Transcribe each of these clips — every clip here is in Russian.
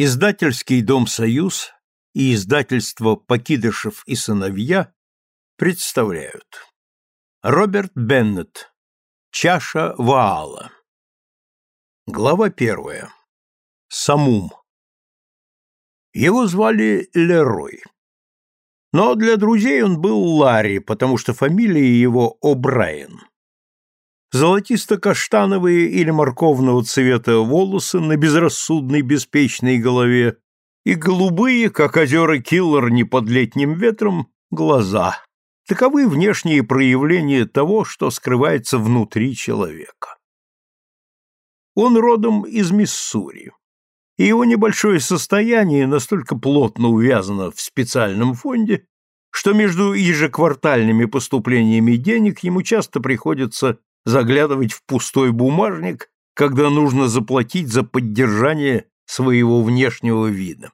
Издательский дом «Союз» и издательство «Покидышев и сыновья» представляют. Роберт Беннет. Чаша Ваала. Глава первая. Самум. Его звали Лерой. Но для друзей он был Ларри, потому что фамилия его О'Брайен. Золотисто-каштановые или морковного цвета волосы на безрассудной беспечной голове и голубые, как озера Киллер не под летним ветром, глаза. Таковы внешние проявления того, что скрывается внутри человека. Он родом из Миссури, и его небольшое состояние настолько плотно увязано в специальном фонде, что между ежеквартальными поступлениями денег ему часто приходится заглядывать в пустой бумажник, когда нужно заплатить за поддержание своего внешнего вида.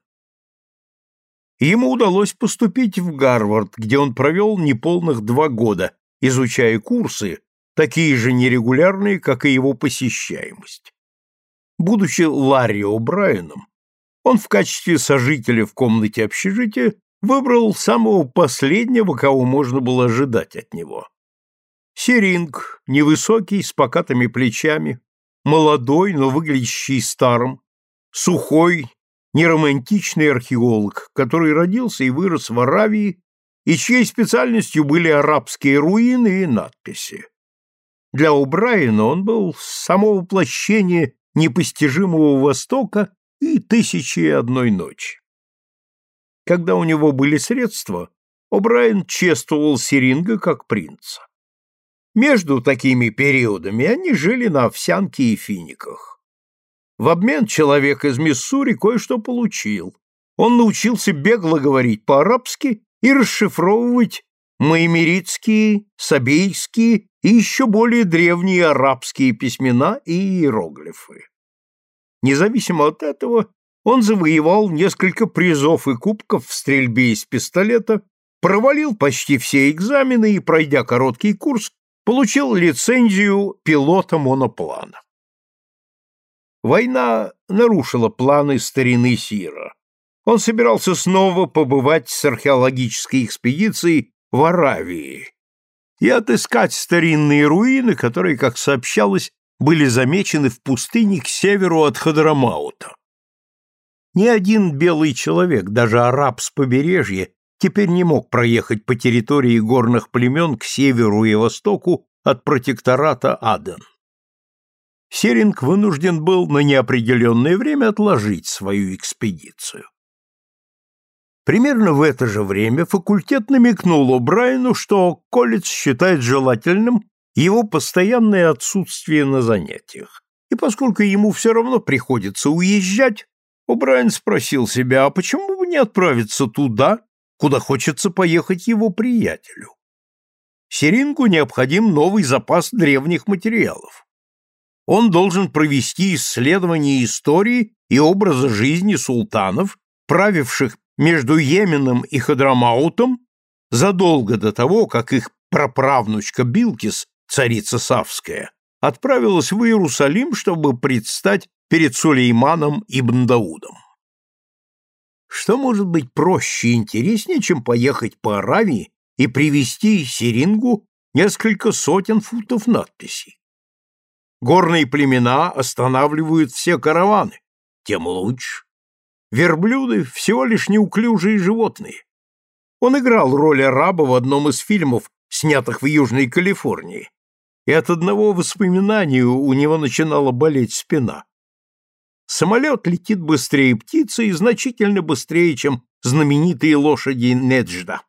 Ему удалось поступить в Гарвард, где он провел неполных два года, изучая курсы, такие же нерегулярные, как и его посещаемость. Будучи Ларри О'Брайеном, он в качестве сожителя в комнате общежития выбрал самого последнего, кого можно было ожидать от него. Серинг, невысокий, с покатыми плечами, молодой, но выглядящий старым, сухой, неромантичный археолог, который родился и вырос в Аравии и чьей специальностью были арабские руины и надписи. Для О'Брайена он был само воплощение непостижимого Востока и тысячи и одной ночи. Когда у него были средства, О'Брайен чествовал Серинга как принца. Между такими периодами они жили на овсянке и финиках. В обмен человек из Миссури кое-что получил. Он научился бегло говорить по-арабски и расшифровывать маимеритские, сабейские и еще более древние арабские письмена и иероглифы. Независимо от этого, он завоевал несколько призов и кубков в стрельбе из пистолета, провалил почти все экзамены и, пройдя короткий курс, получил лицензию пилота моноплана. Война нарушила планы старины Сира. Он собирался снова побывать с археологической экспедицией в Аравии и отыскать старинные руины, которые, как сообщалось, были замечены в пустыне к северу от Хадрамаута. Ни один белый человек, даже араб с побережья, теперь не мог проехать по территории горных племен к северу и востоку от протектората Аден. Серинг вынужден был на неопределенное время отложить свою экспедицию. Примерно в это же время факультет намекнул О'Брайену, что колледж считает желательным его постоянное отсутствие на занятиях. И поскольку ему все равно приходится уезжать, О'Брайен спросил себя, а почему бы не отправиться туда, куда хочется поехать его приятелю. Серингу необходим новый запас древних материалов. Он должен провести исследование истории и образа жизни султанов, правивших между Йеменом и Хадрамаутом задолго до того, как их праправнучка Билкис, царица Савская, отправилась в Иерусалим, чтобы предстать перед Сулейманом ибн Даудом. Что может быть проще и интереснее, чем поехать по Аравии и привезти Сирингу несколько сотен футов надписей? Горные племена останавливают все караваны, тем лучше. Верблюды — всего лишь неуклюжие животные. Он играл роль араба в одном из фильмов, снятых в Южной Калифорнии, и от одного воспоминания у него начинала болеть спина. Самолет летит быстрее птицы и значительно быстрее, чем знаменитые лошади Неджда.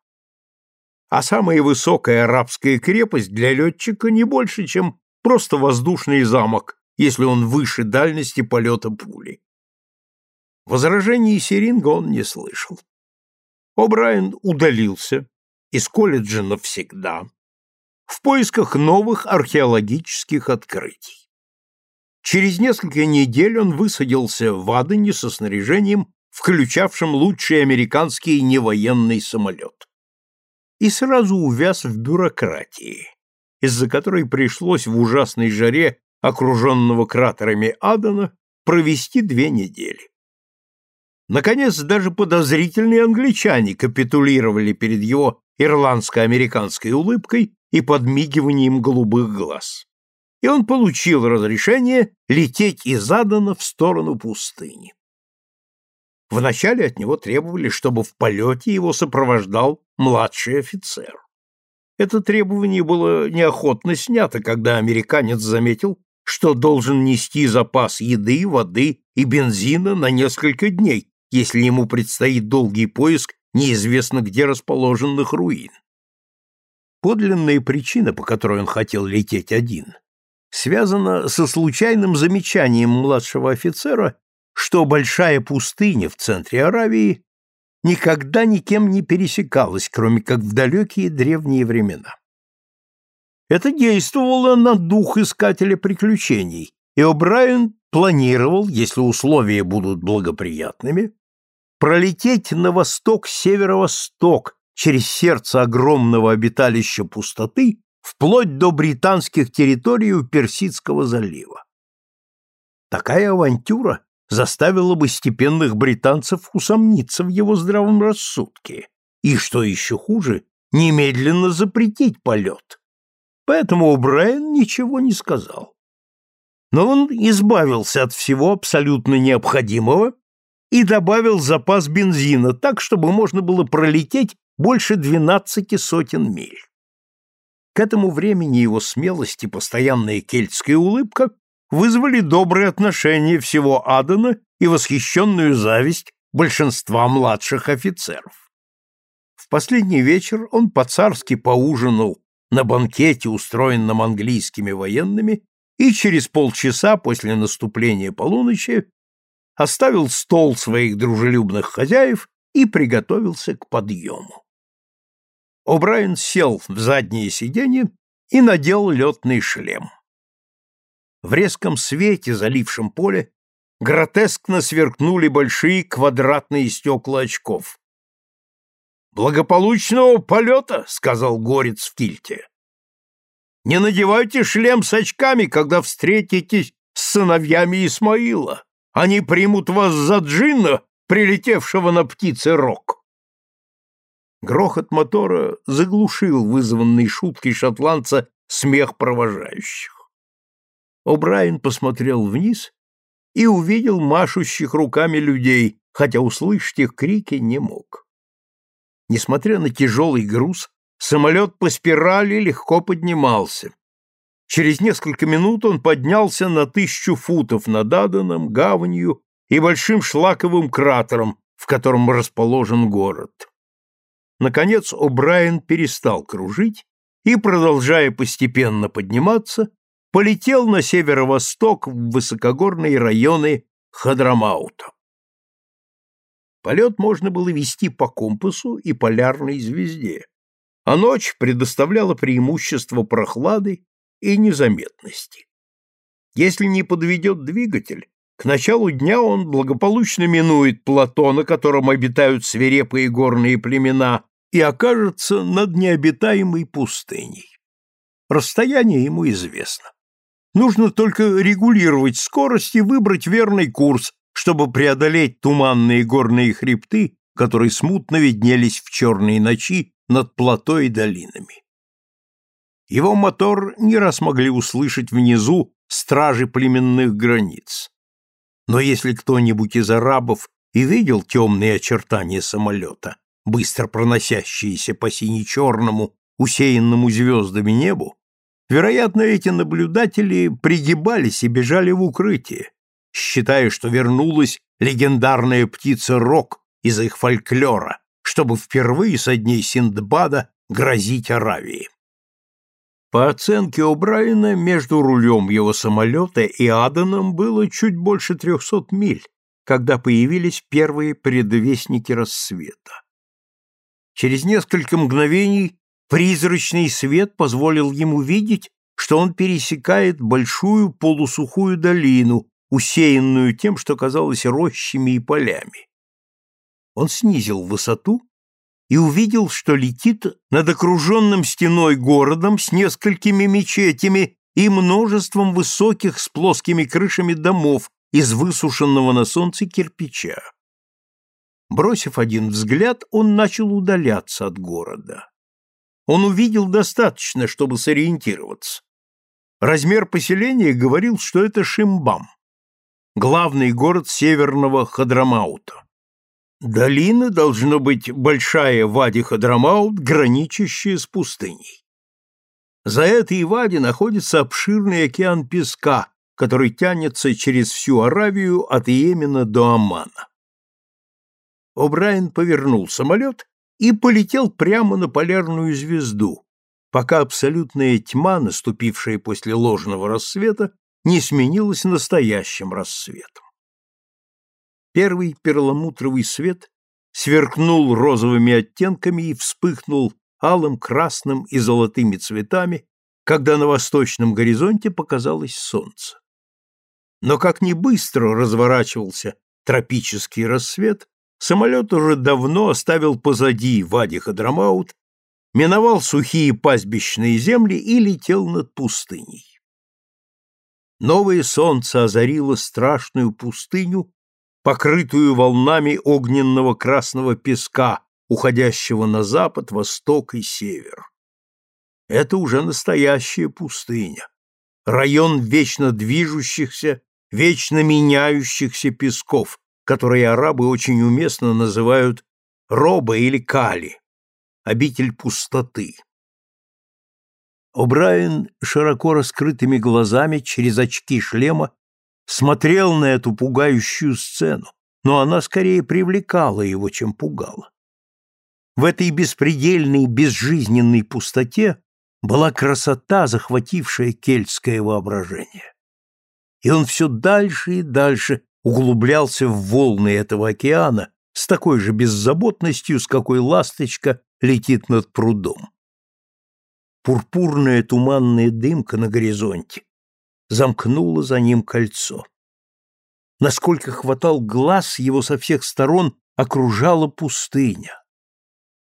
А самая высокая арабская крепость для летчика не больше, чем просто воздушный замок, если он выше дальности полета пули. Возражений Серинга он не слышал. О'Брайен удалился из колледжа навсегда в поисках новых археологических открытий. Через несколько недель он высадился в Адене со снаряжением, включавшим лучший американский невоенный самолет. И сразу увяз в бюрократии, из-за которой пришлось в ужасной жаре, окруженного кратерами Адена, провести две недели. Наконец, даже подозрительные англичане капитулировали перед его ирландско-американской улыбкой и подмигиванием голубых глаз. И он получил разрешение лететь из Адана в сторону пустыни. Вначале от него требовали, чтобы в полете его сопровождал младший офицер. Это требование было неохотно снято, когда американец заметил, что должен нести запас еды, воды и бензина на несколько дней, если ему предстоит долгий поиск неизвестно где расположенных руин. Подлинная причина, по которой он хотел лететь один, связана со случайным замечанием младшего офицера, что большая пустыня в центре Аравии никогда никем не пересекалась, кроме как в далекие древние времена. Это действовало на дух искателя приключений, и О'Брайен планировал, если условия будут благоприятными, пролететь на восток-северо-восток через сердце огромного обиталища пустоты вплоть до британских территорий у Персидского залива. Такая авантюра заставила бы степенных британцев усомниться в его здравом рассудке и, что еще хуже, немедленно запретить полет. Поэтому Брайан ничего не сказал. Но он избавился от всего абсолютно необходимого и добавил запас бензина так, чтобы можно было пролететь больше двенадцати сотен миль. К этому времени его смелость и постоянная кельтская улыбка вызвали добрые отношения всего Адена и восхищенную зависть большинства младших офицеров. В последний вечер он по-царски поужинал на банкете, устроенном английскими военными, и через полчаса после наступления полуночи оставил стол своих дружелюбных хозяев и приготовился к подъему. О'Брайен сел в заднее сиденье и надел летный шлем. В резком свете, залившем поле, гротескно сверкнули большие квадратные стекла очков. «Благополучного полета!» — сказал горец в кильте. «Не надевайте шлем с очками, когда встретитесь с сыновьями Исмаила. Они примут вас за джинна, прилетевшего на птице рог». Грохот мотора заглушил вызванный шуткой шотландца смех провожающих. О'Брайен посмотрел вниз и увидел машущих руками людей, хотя услышать их крики не мог. Несмотря на тяжелый груз, самолет по спирали легко поднимался. Через несколько минут он поднялся на тысячу футов над Аданом, гаванью и большим шлаковым кратером, в котором расположен город. Наконец О'Брайен перестал кружить и, продолжая постепенно подниматься, полетел на северо-восток в высокогорные районы Хадрамаута. Полет можно было вести по компасу и полярной звезде, а ночь предоставляла преимущество прохлады и незаметности. Если не подведет двигатель, к началу дня он благополучно минует плато, на котором обитают свирепые горные племена, и окажется над необитаемой пустыней. Расстояние ему известно. Нужно только регулировать скорость и выбрать верный курс, чтобы преодолеть туманные горные хребты, которые смутно виднелись в черной ночи над плато и долинами. Его мотор не раз могли услышать внизу стражи племенных границ. Но если кто-нибудь из арабов и видел темные очертания самолета, быстро проносящиеся по сине-черному, усеянному звездами небу, Вероятно, эти наблюдатели пригибались и бежали в укрытие, считая, что вернулась легендарная птица Рок из их фольклора, чтобы впервые со дней Синдбада грозить Аравии. По оценке О'Брайена, между рулем его самолета и Аданом было чуть больше трехсот миль, когда появились первые предвестники рассвета. Через несколько мгновений Призрачный свет позволил ему видеть, что он пересекает большую полусухую долину, усеянную тем, что казалось рощами и полями. Он снизил высоту и увидел, что летит над окруженным стеной городом с несколькими мечетями и множеством высоких с плоскими крышами домов из высушенного на солнце кирпича. Бросив один взгляд, он начал удаляться от города. Он увидел достаточно, чтобы сориентироваться. Размер поселения говорил, что это Шимбам, главный город северного Хадрамаута. Долина должно быть большая Вади Хадрамаут, граничащая с пустыней. За этой Вади находится обширный океан песка, который тянется через всю Аравию от Йемена до Омана. О'Брайен повернул самолет и полетел прямо на полярную звезду, пока абсолютная тьма, наступившая после ложного рассвета, не сменилась настоящим рассветом. Первый перламутровый свет сверкнул розовыми оттенками и вспыхнул алым, красным и золотыми цветами, когда на восточном горизонте показалось солнце. Но как ни быстро разворачивался тропический рассвет, самолет уже давно оставил позади Вади Хадрамаут, миновал сухие пастбищные земли и летел над пустыней. Новое солнце озарило страшную пустыню, покрытую волнами огненного красного песка, уходящего на запад, восток и север. Это уже настоящая пустыня, район вечно движущихся, вечно меняющихся песков, которые арабы очень уместно называют Роба или Кали, обитель пустоты. О'Брайен широко раскрытыми глазами через очки шлема смотрел на эту пугающую сцену, но она скорее привлекала его, чем пугала. В этой беспредельной, безжизненной пустоте была красота, захватившая кельтское воображение. И он все дальше и дальше углублялся в волны этого океана с такой же беззаботностью, с какой ласточка летит над прудом. Пурпурная туманная дымка на горизонте замкнула за ним кольцо. Насколько хватал глаз, его со всех сторон окружала пустыня.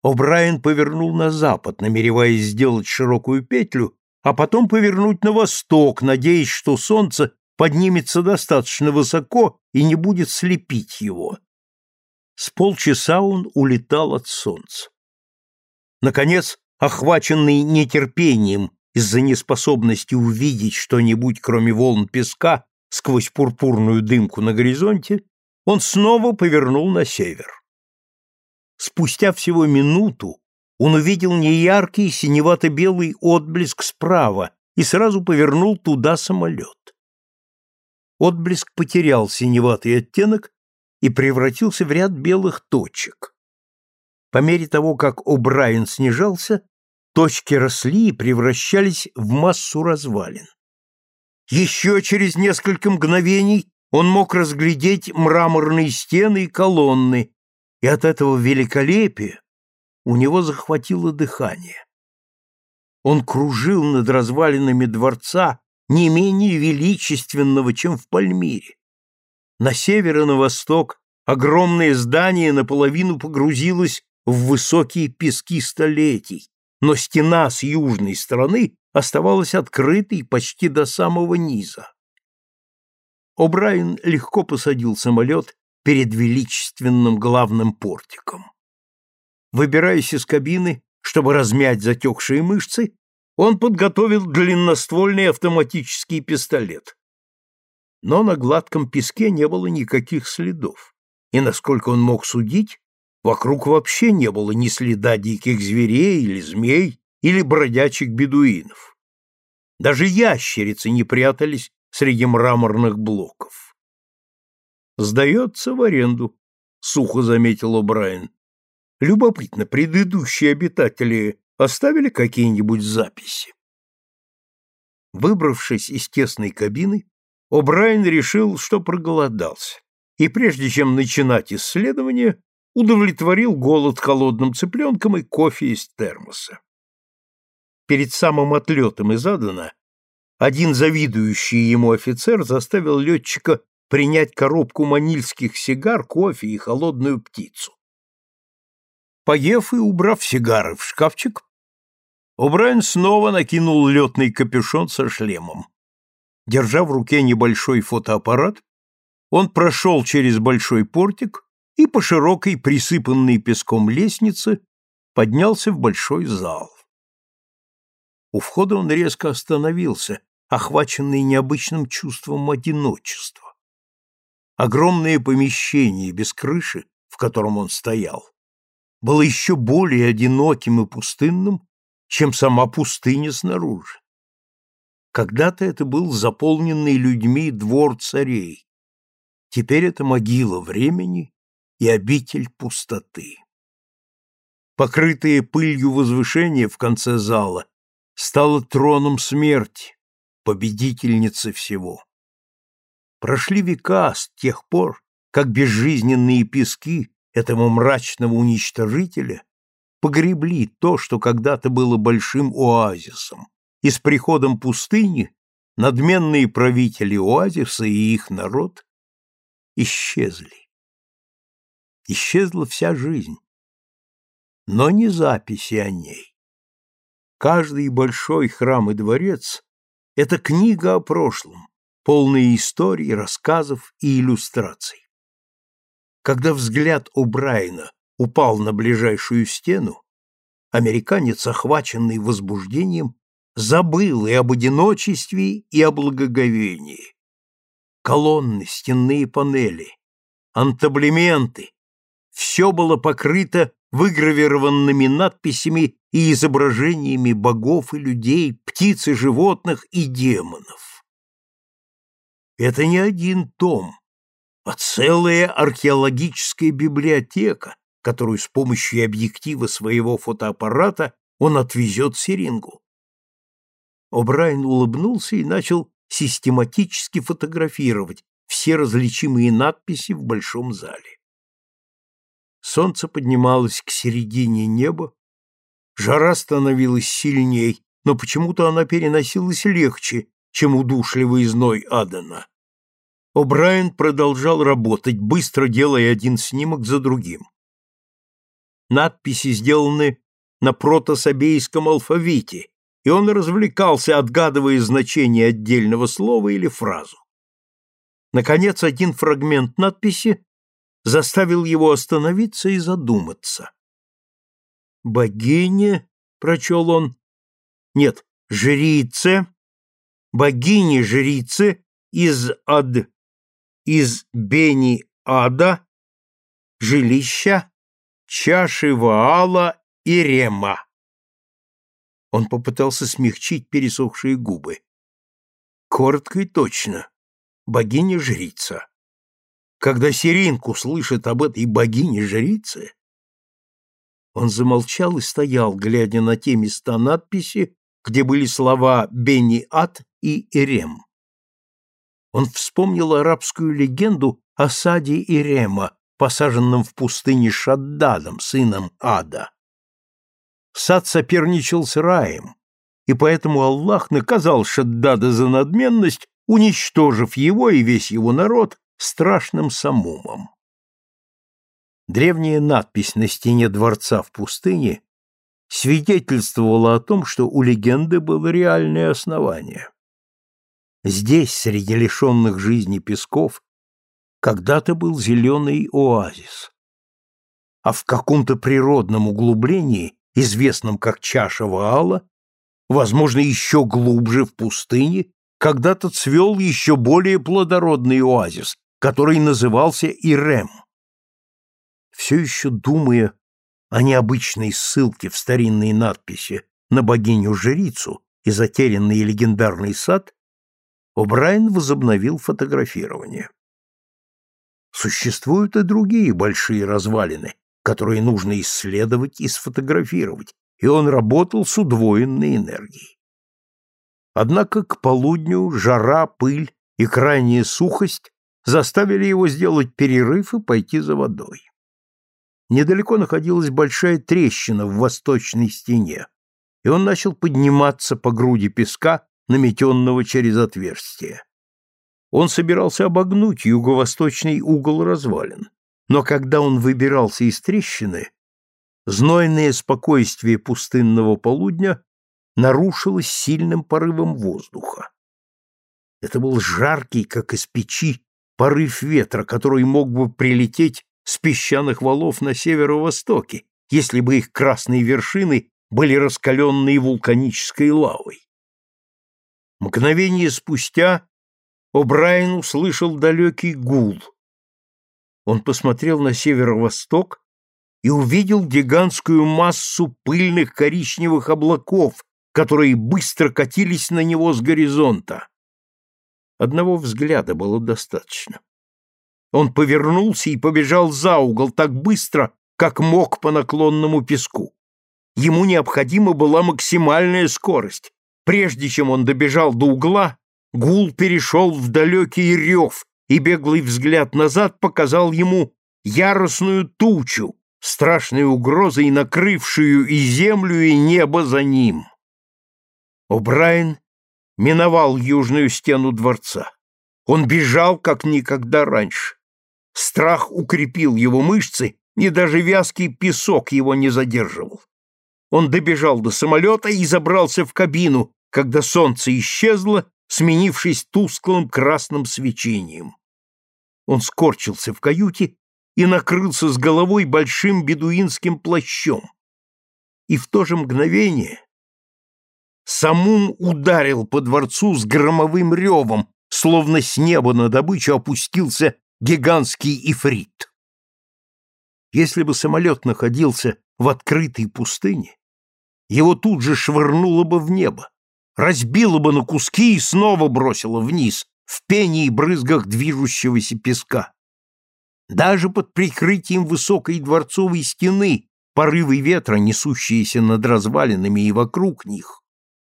О'Брайен повернул на запад, намереваясь сделать широкую петлю, а потом повернуть на восток, надеясь, что солнце поднимется достаточно высоко и не будет слепить его. С полчаса он улетал от солнца. Наконец, охваченный нетерпением из-за неспособности увидеть что-нибудь, кроме волн песка, сквозь пурпурную дымку на горизонте, он снова повернул на север. Спустя всего минуту он увидел неяркий синевато-белый отблеск справа и сразу повернул туда самолет. Отблеск потерял синеватый оттенок и превратился в ряд белых точек. По мере того, как О'Брайен снижался, Точки росли и превращались в массу развалин. Еще через несколько мгновений он мог разглядеть мраморные стены и колонны, и от этого великолепия у него захватило дыхание. Он кружил над развалинами дворца не менее величественного, чем в Пальмире. На север и на восток огромное здание наполовину погрузилось в высокие пески столетий, но стена с южной стороны оставалась открытой почти до самого низа. О'Брайен легко посадил самолет перед величественным главным портиком. Выбираясь из кабины, чтобы размять затекшие мышцы, он подготовил длинноствольный автоматический пистолет. Но на гладком песке не было никаких следов, и, насколько он мог судить, Вокруг вообще не было ни следа диких зверей или змей, или бродячих бедуинов. Даже ящерицы не прятались среди мраморных блоков. «Сдается в аренду», — сухо заметил О'Брайен. «Любопытно, предыдущие обитатели оставили какие-нибудь записи?» Выбравшись из тесной кабины, О'Брайен решил, что проголодался, и прежде чем начинать исследование, удовлетворил голод холодным цыпленком и кофе из термоса. Перед самым отлетом из Адена один завидующий ему офицер заставил летчика принять коробку манильских сигар, кофе и холодную птицу. Поев и убрав сигары в шкафчик, О'Брайен снова накинул летный капюшон со шлемом. Держа в руке небольшой фотоаппарат, он прошел через большой портик и по широкой, присыпанной песком лестнице поднялся в большой зал. У входа он резко остановился, охваченный необычным чувством одиночества. Огромное помещение без крыши, в котором он стоял, было еще более одиноким и пустынным, чем сама пустыня снаружи. Когда-то это был заполненный людьми двор царей. Теперь это могила времени и обитель пустоты. Покрытое пылью возвышение в конце зала стало троном смерти, победительницы всего. Прошли века с тех пор, как безжизненные пески этого мрачного уничтожителя погребли то, что когда-то было большим оазисом, и с приходом пустыни надменные правители оазиса и их народ исчезли. Исчезла вся жизнь, но не записи о ней. Каждый большой храм и дворец — это книга о прошлом, полная историй, рассказов и иллюстраций. Когда взгляд у Брайна упал на ближайшую стену, американец, охваченный возбуждением, забыл и об одиночестве, и о благоговении. Колонны, стенные панели, антаблементы — все было покрыто выгравированными надписями и изображениями богов и людей, птиц и животных и демонов. Это не один том, а целая археологическая библиотека, которую с помощью объектива своего фотоаппарата он отвезет Серингу. О'Брайен улыбнулся и начал систематически фотографировать все различимые надписи в большом зале. Солнце поднималось к середине неба, жара становилась сильней, но почему-то она переносилась легче, чем удушливый зной Адана. О'Брайен продолжал работать, быстро делая один снимок за другим. Надписи сделаны на протосабейском алфавите, и он развлекался, отгадывая значение отдельного слова или фразу. Наконец, один фрагмент надписи заставил его остановиться и задуматься. «Богиня», — прочел он, — «нет, жрице, богини-жрицы из ад из Бени-Ада, жилища, чаши Ваала и Рема. Он попытался смягчить пересохшие губы. Коротко и точно. Богиня-жрица. Когда Сиринку слышит об этой богине-жрице, он замолчал и стоял, глядя на те места надписи, где были слова Бени-Ад и Эрем он вспомнил арабскую легенду о саде Ирема, посаженном в пустыне Шаддадом, сыном Ада. Сад соперничал с раем, и поэтому Аллах наказал Шаддада за надменность, уничтожив его и весь его народ страшным самумом. Древняя надпись на стене дворца в пустыне свидетельствовала о том, что у легенды было реальное основание. Здесь, среди лишенных жизни песков, когда-то был зеленый оазис. А в каком-то природном углублении, известном как чаша Ваала, возможно, еще глубже в пустыне, когда-то цвел еще более плодородный оазис, который назывался Ирем. Все еще думая о необычной ссылке в старинной надписи на богиню-жрицу и затерянный легендарный сад, О'Брайен возобновил фотографирование. Существуют и другие большие развалины, которые нужно исследовать и сфотографировать, и он работал с удвоенной энергией. Однако к полудню жара, пыль и крайняя сухость заставили его сделать перерыв и пойти за водой. Недалеко находилась большая трещина в восточной стене, и он начал подниматься по груди песка наметенного через отверстие. Он собирался обогнуть юго-восточный угол развалин, но когда он выбирался из трещины, знойное спокойствие пустынного полудня нарушилось сильным порывом воздуха. Это был жаркий, как из печи, порыв ветра, который мог бы прилететь с песчаных валов на северо-востоке, если бы их красные вершины были раскаленные вулканической лавой. Мгновение спустя О'Брайен услышал далекий гул. Он посмотрел на северо-восток и увидел гигантскую массу пыльных коричневых облаков, которые быстро катились на него с горизонта. Одного взгляда было достаточно. Он повернулся и побежал за угол так быстро, как мог по наклонному песку. Ему необходима была максимальная скорость. Прежде чем он добежал до угла, гул перешел в далекий рев, и беглый взгляд назад показал ему яростную тучу, страшной угрозой накрывшую и землю, и небо за ним. О'Брайен миновал южную стену дворца. Он бежал, как никогда раньше. Страх укрепил его мышцы, и даже вязкий песок его не задерживал. Он добежал до самолета и забрался в кабину, когда солнце исчезло, сменившись тусклым красным свечением. Он скорчился в каюте и накрылся с головой большим бедуинским плащом. И в то же мгновение Самум ударил по дворцу с громовым ревом, словно с неба на добычу опустился гигантский ифрит. Если бы самолет находился в открытой пустыне, его тут же швырнуло бы в небо, разбило бы на куски и снова бросило вниз, в пене и брызгах движущегося песка. Даже под прикрытием высокой дворцовой стены порывы ветра, несущиеся над развалинами и вокруг них,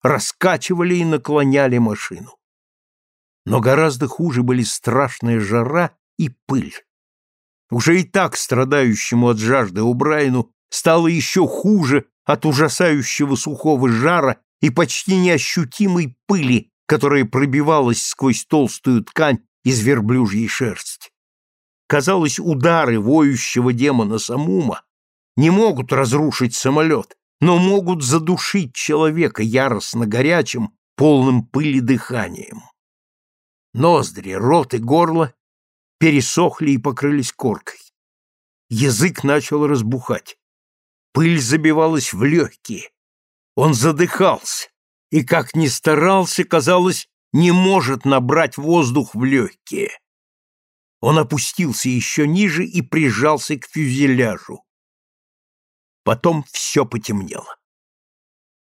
раскачивали и наклоняли машину. Но гораздо хуже были страшная жара и пыль. Уже и так страдающему от жажды Убрайну стало еще хуже от ужасающего сухого жара и почти неощутимой пыли, которая пробивалась сквозь толстую ткань из верблюжьей шерсти. Казалось, удары воющего демона Самума не могут разрушить самолет, но могут задушить человека яростно горячим, полным пыли дыханием. Ноздри, рот и горло пересохли и покрылись коркой. Язык начал разбухать. Пыль забивалась в легкие. Он задыхался, и, как ни старался, казалось, не может набрать воздух в легкие. Он опустился еще ниже и прижался к фюзеляжу. Потом все потемнело.